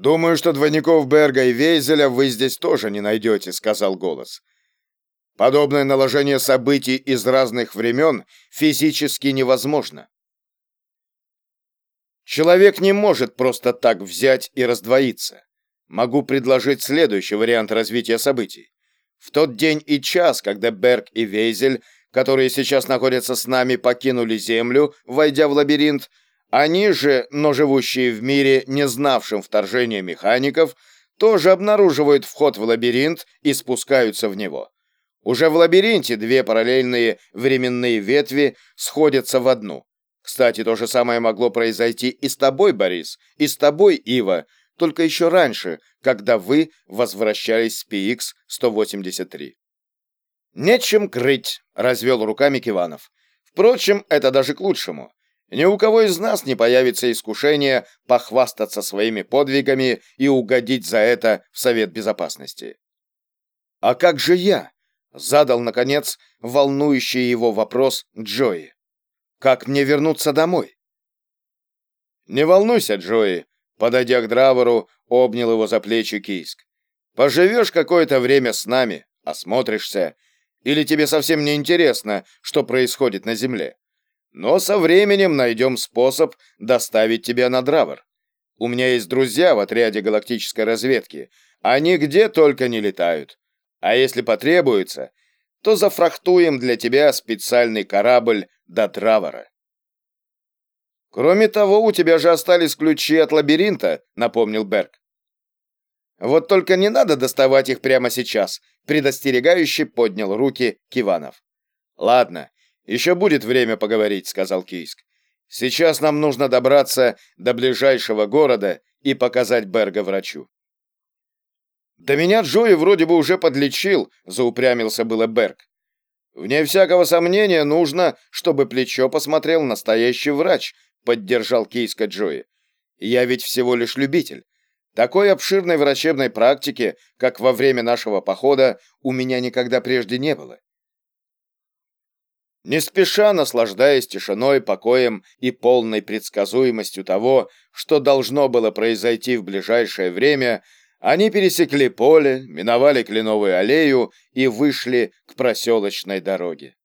«Думаю, что двойников Берга и Вейзеля вы здесь тоже не найдете», — сказал голос. «Подобное наложение событий из разных времен физически невозможно. Человек не может просто так взять и раздвоиться. Могу предложить следующий вариант развития событий. В тот день и час, когда Берг и Вейзель, которые сейчас находятся с нами, покинули Землю, войдя в лабиринт, они же, но живущие в мире, не знавшим вторжения механиков, тоже обнаруживают вход в лабиринт и спускаются в него. Уже в лабиринте две параллельные временные ветви сходятся в одну. Кстати, то же самое могло произойти и с тобой, Борис, и с тобой, Ива, только еще раньше, когда вы возвращались с PX-183. «Нечем крыть», — развел руками Киванов. «Впрочем, это даже к лучшему. Ни у кого из нас не появится искушение похвастаться своими подвигами и угодить за это в Совет Безопасности». «А как же я?» — задал, наконец, волнующий его вопрос Джои. Как мне вернуться домой? Не волнуйся, Джои, подойдя к Дравору, обнял его за плечи Кийск. Поживешь какое-то время с нами, осмотришься, или тебе совсем не интересно, что происходит на земле. Но со временем найдем способ доставить тебя на Дравор. У меня есть друзья в отряде галактической разведки. Они где только не летают. А если потребуется, то зафрахтуем для тебя специальный корабль до Травора. Кроме того, у тебя же остались ключи от лабиринта, напомнил Берг. Вот только не надо доставать их прямо сейчас, предостерегающе поднял руки Киванов. Ладно, еще будет время поговорить, сказал Кийск. Сейчас нам нужно добраться до ближайшего города и показать Берга врачу. «Да меня Джои вроде бы уже подлечил», — заупрямился было Берг. «Вне всякого сомнения нужно, чтобы плечо посмотрел настоящий врач», — поддержал Кейска Джои. «Я ведь всего лишь любитель. Такой обширной врачебной практики, как во время нашего похода, у меня никогда прежде не было». Не спеша, наслаждаясь тишиной, покоем и полной предсказуемостью того, что должно было произойти в ближайшее время, они пересекли поле, миновали кленовую аллею и вышли к проселочной дороге.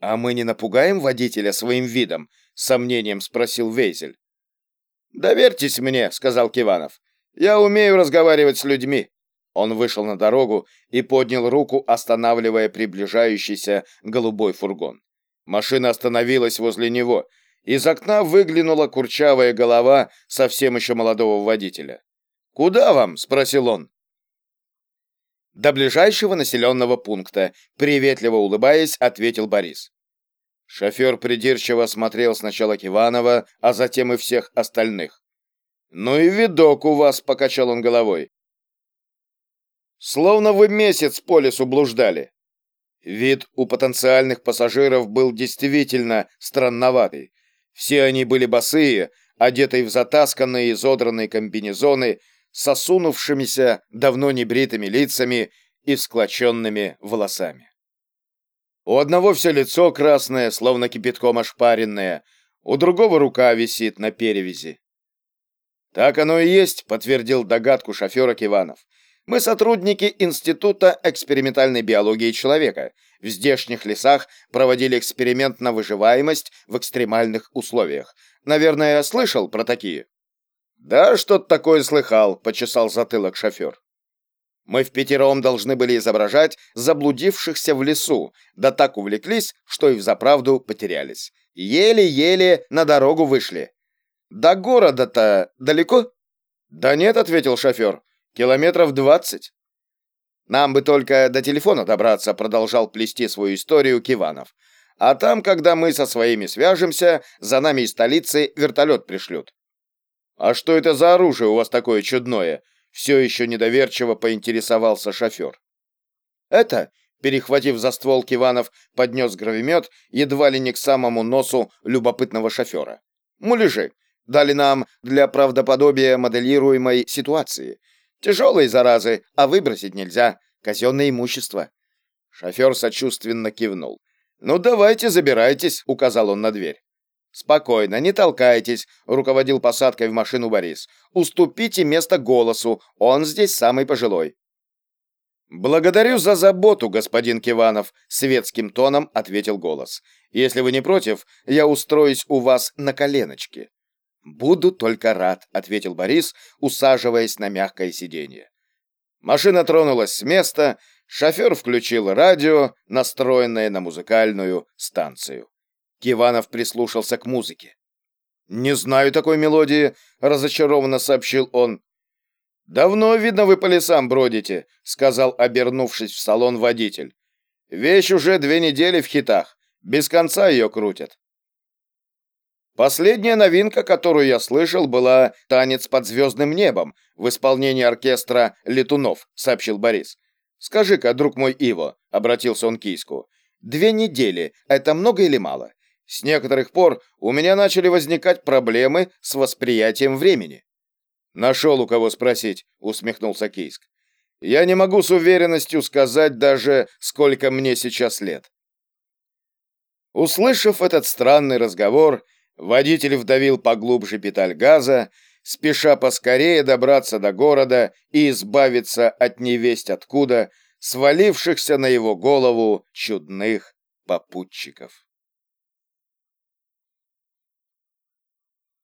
«А мы не напугаем водителя своим видом?» — с сомнением спросил Вейзель. «Доверьтесь мне», — сказал Киванов. «Я умею разговаривать с людьми». Он вышел на дорогу и поднял руку, останавливая приближающийся голубой фургон. Машина остановилась возле него. Из окна выглянула курчавая голова совсем еще молодого водителя. «Куда вам?» — спросил он. «До ближайшего населенного пункта», — приветливо улыбаясь, ответил Борис. Шофер придирчиво смотрел сначала Киванова, а затем и всех остальных. «Ну и видок у вас», — покачал он головой. «Словно вы месяц по лесу блуждали». Вид у потенциальных пассажиров был действительно странноватый. Все они были босые, одетые в затасканные изодранные комбинезоны с осунувшимися, давно небритыми лицами и всклоченными волосами. У одного все лицо красное, словно кипятком ошпаренное, у другого рука висит на перевязи. «Так оно и есть», — подтвердил догадку шофера Киванов. «Мы сотрудники Института экспериментальной биологии человека. В здешних лесах проводили эксперимент на выживаемость в экстремальных условиях. Наверное, слышал про такие?» «Да, что-то такое слыхал», — почесал затылок шофер. Мы в пятером должны были изображать заблудившихся в лесу, да так увлеклись, что и взаправду потерялись. Еле-еле на дорогу вышли. До города-то далеко? Да нет, ответил шофер. Километров двадцать. Нам бы только до телефона добраться, продолжал плести свою историю Киванов. А там, когда мы со своими свяжемся, за нами из столицы вертолет пришлют. «А что это за оружие у вас такое чудное?» Все еще недоверчиво поинтересовался шофер. «Это...» Перехватив за ствол Киванов, поднес гравимет едва ли не к самому носу любопытного шофера. «Муляжи. Дали нам для правдоподобия моделируемой ситуации. Тяжелые заразы, а выбросить нельзя. Казенное имущество». Шофер сочувственно кивнул. «Ну давайте, забирайтесь», — указал он на дверь. «Спокойно, не толкайтесь», — руководил посадкой в машину Борис. «Уступите место голосу, он здесь самый пожилой». «Благодарю за заботу, господин Киванов», — светским тоном ответил голос. «Если вы не против, я устроюсь у вас на коленочке». «Буду только рад», — ответил Борис, усаживаясь на мягкое сиденье. Машина тронулась с места, шофер включил радио, настроенное на музыкальную станцию. Киванов прислушался к музыке. «Не знаю такой мелодии», — разочарованно сообщил он. «Давно, видно, вы по лесам бродите», — сказал, обернувшись в салон водитель. «Вещь уже две недели в хитах. Без конца ее крутят». Последняя новинка, которую я слышал, была «Танец под звездным небом» в исполнении оркестра «Летунов», — сообщил Борис. «Скажи-ка, друг мой Иво», — обратился он к Кийску, — «две недели — это много или мало?» С некоторых пор у меня начали возникать проблемы с восприятием времени. Нашел у кого спросить, усмехнулся Кийск. Я не могу с уверенностью сказать даже, сколько мне сейчас лет. Услышав этот странный разговор, водитель вдавил поглубже педаль газа, спеша поскорее добраться до города и избавиться от невесть откуда свалившихся на его голову чудных попутчиков.